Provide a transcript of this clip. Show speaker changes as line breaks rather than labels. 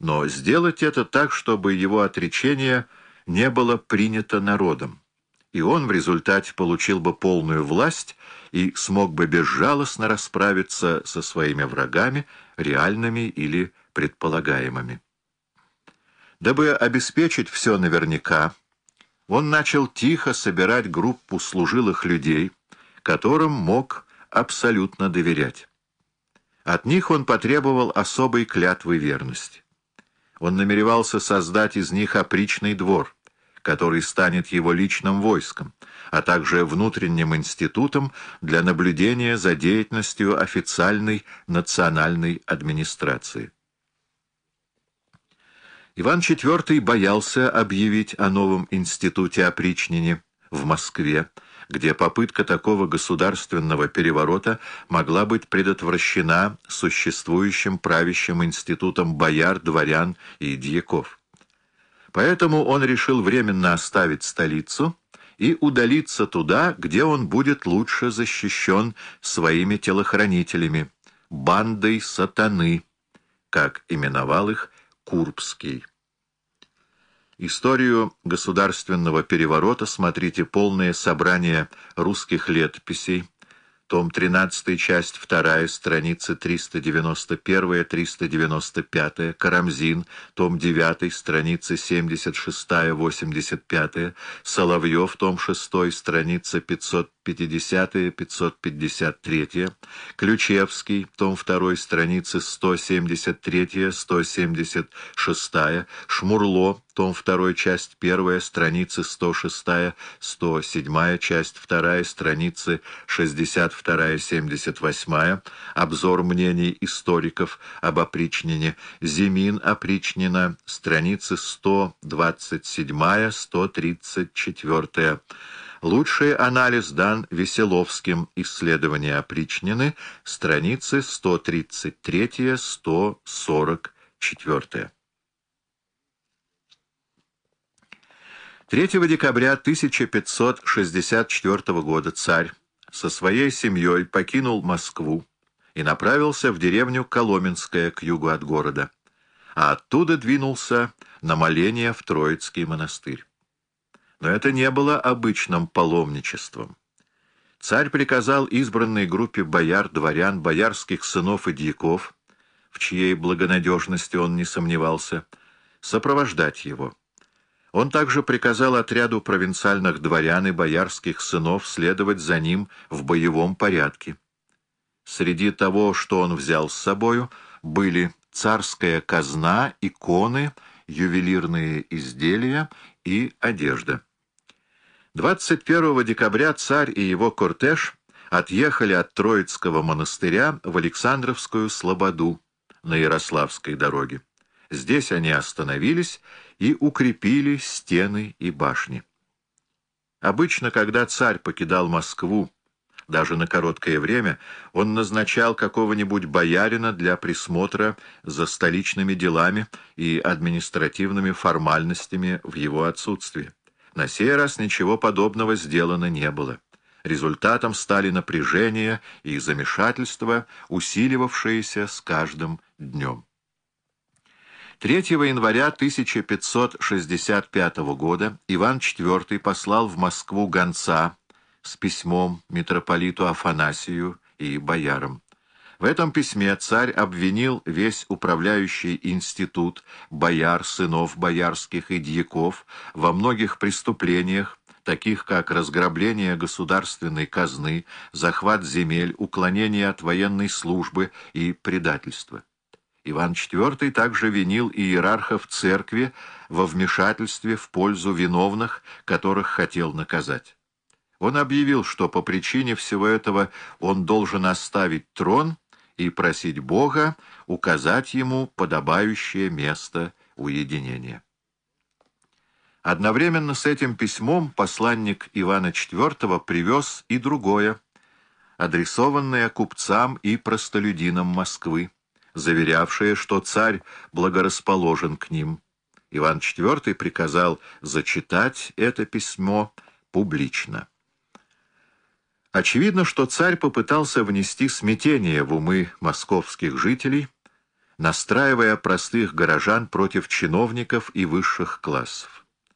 но сделать это так, чтобы его отречение не было принято народом, и он в результате получил бы полную власть и смог бы безжалостно расправиться со своими врагами, реальными или предполагаемыми. Дабы обеспечить все наверняка, он начал тихо собирать группу служилых людей, которым мог абсолютно доверять. От них он потребовал особой клятвы верности. Он намеревался создать из них опричный двор, который станет его личным войском, а также внутренним институтом для наблюдения за деятельностью официальной национальной администрации. Иван IV боялся объявить о новом институте опричнине в Москве, где попытка такого государственного переворота могла быть предотвращена существующим правящим институтом бояр, дворян и дьяков. Поэтому он решил временно оставить столицу и удалиться туда, где он будет лучше защищен своими телохранителями, бандой сатаны, как именовал их Курбский. Историю государственного переворота смотрите полное собрание русских летописей том 13, часть 2, страницы 391-395, Карамзин, том 9, страницы 76-85, Соловьев, том 6, страница 550-553, Ключевский, том 2, страницы 173-176, Шмурло, том 2, часть 1, страницы 106-107, часть 2, страницы 62-78, обзор мнений историков об опричнине, Зимин опричнина, страницы 127-134. Лучший анализ дан Веселовским, исследование опричнины, страницы 133-144. 3 декабря 1564 года царь со своей семьей покинул Москву и направился в деревню Коломенская к югу от города, а оттуда двинулся на моление в Троицкий монастырь. Но это не было обычным паломничеством. Царь приказал избранной группе бояр, дворян, боярских сынов и дьяков, в чьей благонадежности он не сомневался, сопровождать его. Он также приказал отряду провинциальных дворян и боярских сынов следовать за ним в боевом порядке. Среди того, что он взял с собою, были царская казна, иконы, ювелирные изделия и одежда. 21 декабря царь и его кортеж отъехали от Троицкого монастыря в Александровскую Слободу на Ярославской дороге. Здесь они остановились и укрепили стены и башни. Обычно, когда царь покидал Москву, даже на короткое время, он назначал какого-нибудь боярина для присмотра за столичными делами и административными формальностями в его отсутствие. На сей раз ничего подобного сделано не было. Результатом стали напряжение и замешательство, усиливавшиеся с каждым днем. 3 января 1565 года Иван IV послал в Москву гонца с письмом митрополиту Афанасию и боярам. В этом письме царь обвинил весь управляющий институт бояр, сынов боярских и дьяков во многих преступлениях, таких как разграбление государственной казны, захват земель, уклонение от военной службы и предательство. Иван IV также винил иерархов церкви во вмешательстве в пользу виновных, которых хотел наказать. Он объявил, что по причине всего этого он должен оставить трон и просить Бога указать ему подобающее место уединения. Одновременно с этим письмом посланник Ивана IV привез и другое, адресованное купцам и простолюдинам Москвы заверявшие, что царь благорасположен к ним. Иван IV приказал зачитать это письмо публично. Очевидно, что царь попытался внести смятение в умы московских жителей, настраивая простых горожан против чиновников и высших классов.